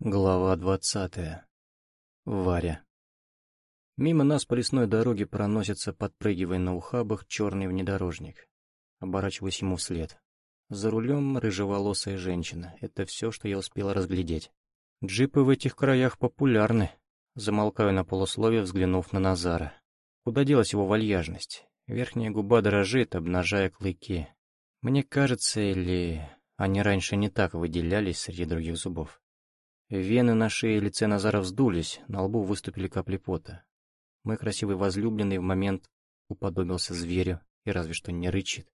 Глава двадцатая. Варя. Мимо нас по лесной дороге проносится, подпрыгивая на ухабах, черный внедорожник. Оборачиваюсь ему вслед. За рулем рыжеволосая женщина. Это все, что я успела разглядеть. Джипы в этих краях популярны. Замолкаю на полусловие, взглянув на Назара. Куда делась его вальяжность? Верхняя губа дрожит, обнажая клыки. Мне кажется, или они раньше не так выделялись среди других зубов. Вены на шее и лице Назара вздулись, на лбу выступили капли пота. Мой красивый возлюбленный в момент уподобился зверю и разве что не рычит.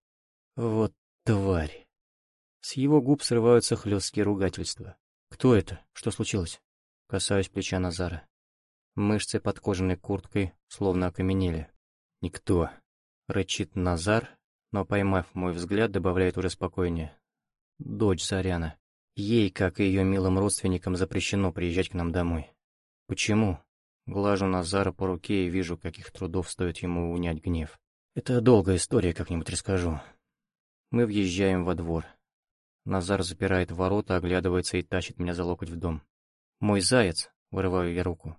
Вот тварь. С его губ срываются хлесткие ругательства. Кто это? Что случилось? Касаюсь плеча Назара. Мышцы под кожаной курткой словно окаменели. Никто. Рычит Назар, но, поймав мой взгляд, добавляет уже спокойнее. Дочь Заряна. Ей, как и ее милым родственникам, запрещено приезжать к нам домой. Почему? Глажу Назара по руке и вижу, каких трудов стоит ему унять гнев. Это долгая история, как-нибудь расскажу. Мы въезжаем во двор. Назар запирает ворота, оглядывается и тащит меня за локоть в дом. «Мой заяц!» — вырываю я руку.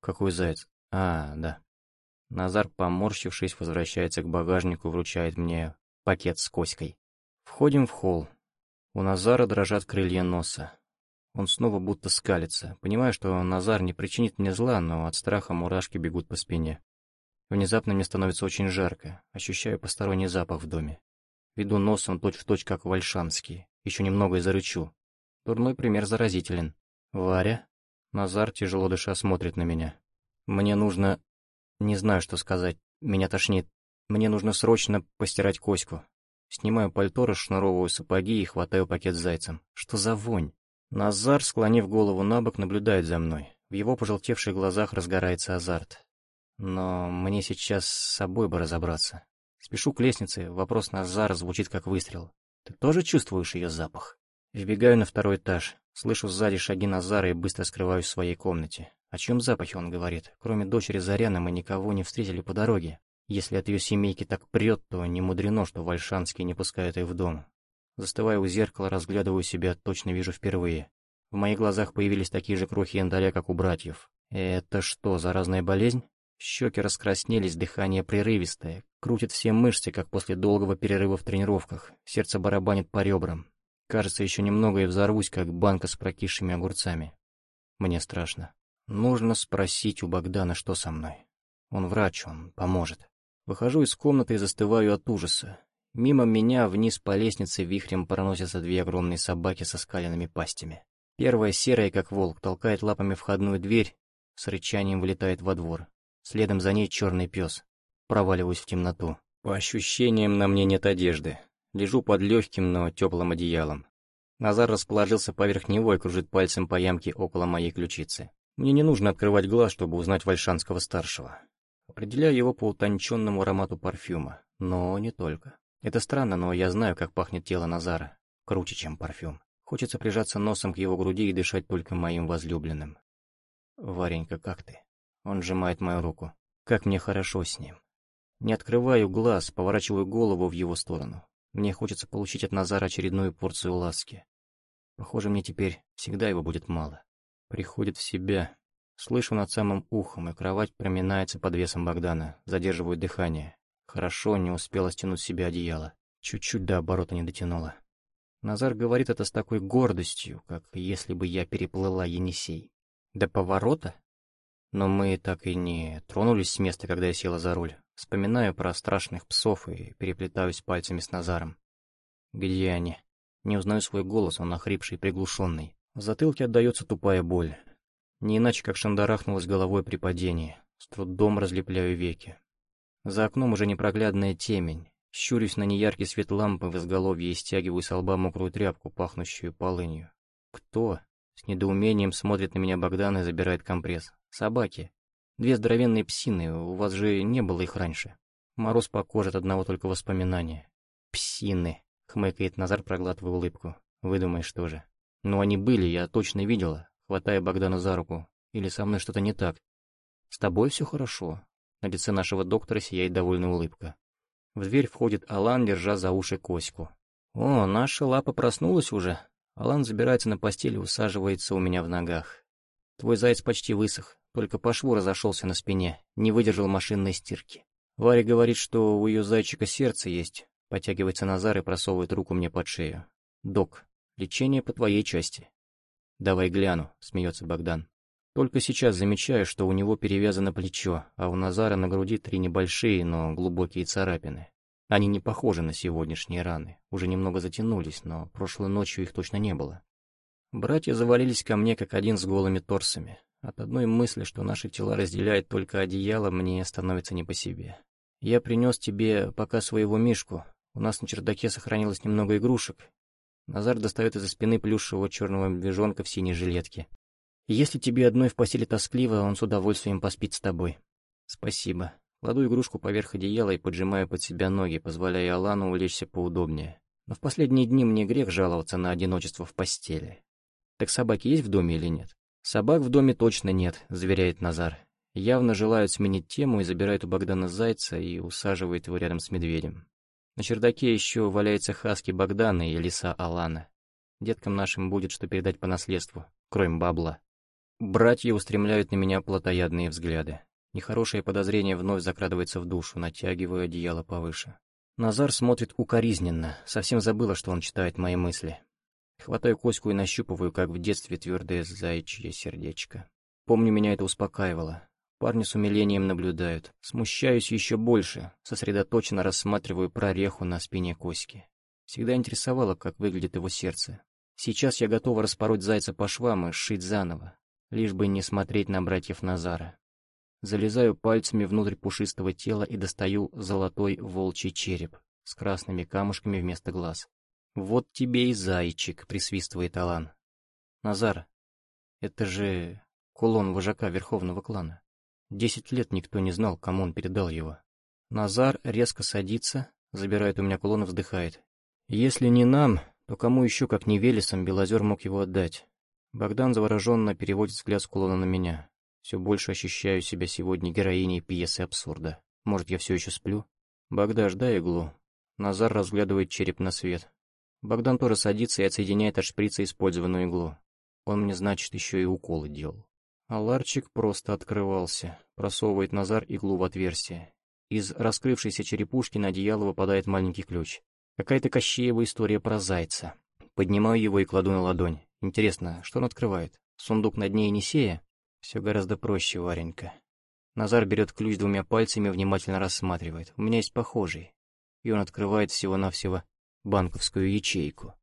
«Какой заяц?» «А, да». Назар, поморщившись, возвращается к багажнику, вручает мне пакет с коськой. Входим в холл. У Назара дрожат крылья носа. Он снова будто скалится. Понимаю, что Назар не причинит мне зла, но от страха мурашки бегут по спине. Внезапно мне становится очень жарко. Ощущаю посторонний запах в доме. Веду носом точь-в-точь, как вальшанский. Еще немного и зарычу. Дурной пример заразителен. «Варя?» Назар, тяжело дыша, смотрит на меня. «Мне нужно...» Не знаю, что сказать. Меня тошнит. Мне нужно срочно постирать Коську. Снимаю пальто, расшнуровываю сапоги и хватаю пакет с зайцем. Что за вонь? Назар, склонив голову на бок, наблюдает за мной. В его пожелтевших глазах разгорается азарт. Но мне сейчас с собой бы разобраться. Спешу к лестнице, вопрос Назара звучит как выстрел. «Ты тоже чувствуешь ее запах?» Вбегаю на второй этаж, слышу сзади шаги Назара и быстро скрываюсь в своей комнате. О чем запахе он говорит? Кроме дочери Заряна мы никого не встретили по дороге. Если от ее семейки так прет, то не мудрено, что Вальшанский не пускает их в дом. Застывая у зеркала, разглядываю себя, точно вижу впервые. В моих глазах появились такие же крохи янтаря, как у братьев. Это что, заразная болезнь? Щеки раскраснелись, дыхание прерывистое. Крутит все мышцы, как после долгого перерыва в тренировках. Сердце барабанит по ребрам. Кажется, еще немного и взорвусь, как банка с прокисшими огурцами. Мне страшно. Нужно спросить у Богдана, что со мной. Он врач, он поможет. Выхожу из комнаты и застываю от ужаса. Мимо меня вниз по лестнице вихрем проносятся две огромные собаки со скаленными пастями. Первая, серая как волк, толкает лапами входную дверь, с рычанием вылетает во двор. Следом за ней черный пес. Проваливаюсь в темноту. По ощущениям, на мне нет одежды. Лежу под легким, но теплым одеялом. Назар расположился поверх него и кружит пальцем по ямке около моей ключицы. Мне не нужно открывать глаз, чтобы узнать Вальшанского-старшего. Определяю его по утонченному аромату парфюма, но не только. Это странно, но я знаю, как пахнет тело Назара. Круче, чем парфюм. Хочется прижаться носом к его груди и дышать только моим возлюбленным. «Варенька, как ты?» Он сжимает мою руку. «Как мне хорошо с ним». Не открываю глаз, поворачиваю голову в его сторону. Мне хочется получить от Назара очередную порцию ласки. Похоже, мне теперь всегда его будет мало. Приходит в себя, Слышу над самым ухом, и кровать проминается под весом Богдана, задерживаю дыхание. Хорошо, не успела стянуть себе одеяло. Чуть-чуть до оборота не дотянула. Назар говорит это с такой гордостью, как если бы я переплыла Енисей. До поворота? Но мы так и не тронулись с места, когда я села за руль. Вспоминаю про страшных псов и переплетаюсь пальцами с Назаром. Где они? Не узнаю свой голос, он охрипший и приглушенный. В затылке отдается тупая боль. Не иначе, как шандарахнулась головой при падении. С трудом разлепляю веки. За окном уже непроглядная темень. Щурюсь на неяркий свет лампы в изголовье и стягиваю с лба мокрую тряпку, пахнущую полынью. «Кто?» С недоумением смотрит на меня Богдан и забирает компресс. «Собаки. Две здоровенные псины, у вас же не было их раньше». Мороз по коже от одного только воспоминания. «Псины», — хмыкает Назар, проглатывая улыбку. «Выдумаешь тоже». «Ну они были, я точно видела хватая Богдана за руку. «Или со мной что-то не так?» «С тобой все хорошо». На лице нашего доктора сияет довольная улыбка. В дверь входит Алан, держа за уши Коську. «О, наша лапа проснулась уже. Алан забирается на постель и усаживается у меня в ногах. Твой заяц почти высох, только по шву разошелся на спине, не выдержал машинной стирки. Варя говорит, что у ее зайчика сердце есть. Потягивается Назар и просовывает руку мне под шею. «Док, лечение по твоей части». «Давай гляну», — смеется Богдан. Только сейчас замечаю, что у него перевязано плечо, а у Назара на груди три небольшие, но глубокие царапины. Они не похожи на сегодняшние раны, уже немного затянулись, но прошлой ночью их точно не было. Братья завалились ко мне, как один с голыми торсами. От одной мысли, что наши тела разделяет только одеяло, мне становится не по себе. Я принес тебе пока своего Мишку. У нас на чердаке сохранилось немного игрушек. Назар достает из-за спины плюшевого черного медвежонка в синей жилетке. Если тебе одной в постели тоскливо, он с удовольствием поспит с тобой. Спасибо. Кладу игрушку поверх одеяла и поджимаю под себя ноги, позволяя Алану улечься поудобнее. Но в последние дни мне грех жаловаться на одиночество в постели. Так собаки есть в доме или нет? «Собак в доме точно нет», — заверяет Назар. Явно желают сменить тему и забирают у Богдана зайца и усаживает его рядом с медведем. На чердаке еще валяется хаски Богдана и лиса Алана. Деткам нашим будет что передать по наследству, кроме бабла. Братья устремляют на меня плотоядные взгляды. Нехорошее подозрение вновь закрадывается в душу, натягивая одеяло повыше. Назар смотрит укоризненно, совсем забыла, что он читает мои мысли. Хватаю Коську и нащупываю, как в детстве, твердое заячье сердечко. Помню, меня это успокаивало. Парни с умилением наблюдают. Смущаюсь еще больше, сосредоточенно рассматриваю прореху на спине Коськи. Всегда интересовало, как выглядит его сердце. Сейчас я готова распороть зайца по швам и сшить заново, лишь бы не смотреть на братьев Назара. Залезаю пальцами внутрь пушистого тела и достаю золотой волчий череп с красными камушками вместо глаз. «Вот тебе и зайчик», — присвистывает Алан. «Назар, это же кулон вожака Верховного клана. Десять лет никто не знал, кому он передал его». Назар резко садится, забирает у меня кулон и вздыхает. «Если не нам, то кому еще, как не Велесом, Белозер мог его отдать?» Богдан завороженно переводит взгляд с кулона на меня. Все больше ощущаю себя сегодня героиней пьесы абсурда. Может, я все еще сплю? Богдаш, дай иглу. Назар разглядывает череп на свет. Богдан тоже садится и отсоединяет от шприца использованную иглу. Он мне, значит, еще и уколы делал. А ларчик просто открывался, просовывает Назар иглу в отверстие. Из раскрывшейся черепушки на одеяло выпадает маленький ключ. Какая-то Кощеева история про зайца. Поднимаю его и кладу на ладонь. Интересно, что он открывает? Сундук на дне Енисея? Все гораздо проще, Варенька. Назар берет ключ двумя пальцами внимательно рассматривает. У меня есть похожий. И он открывает всего-навсего банковскую ячейку.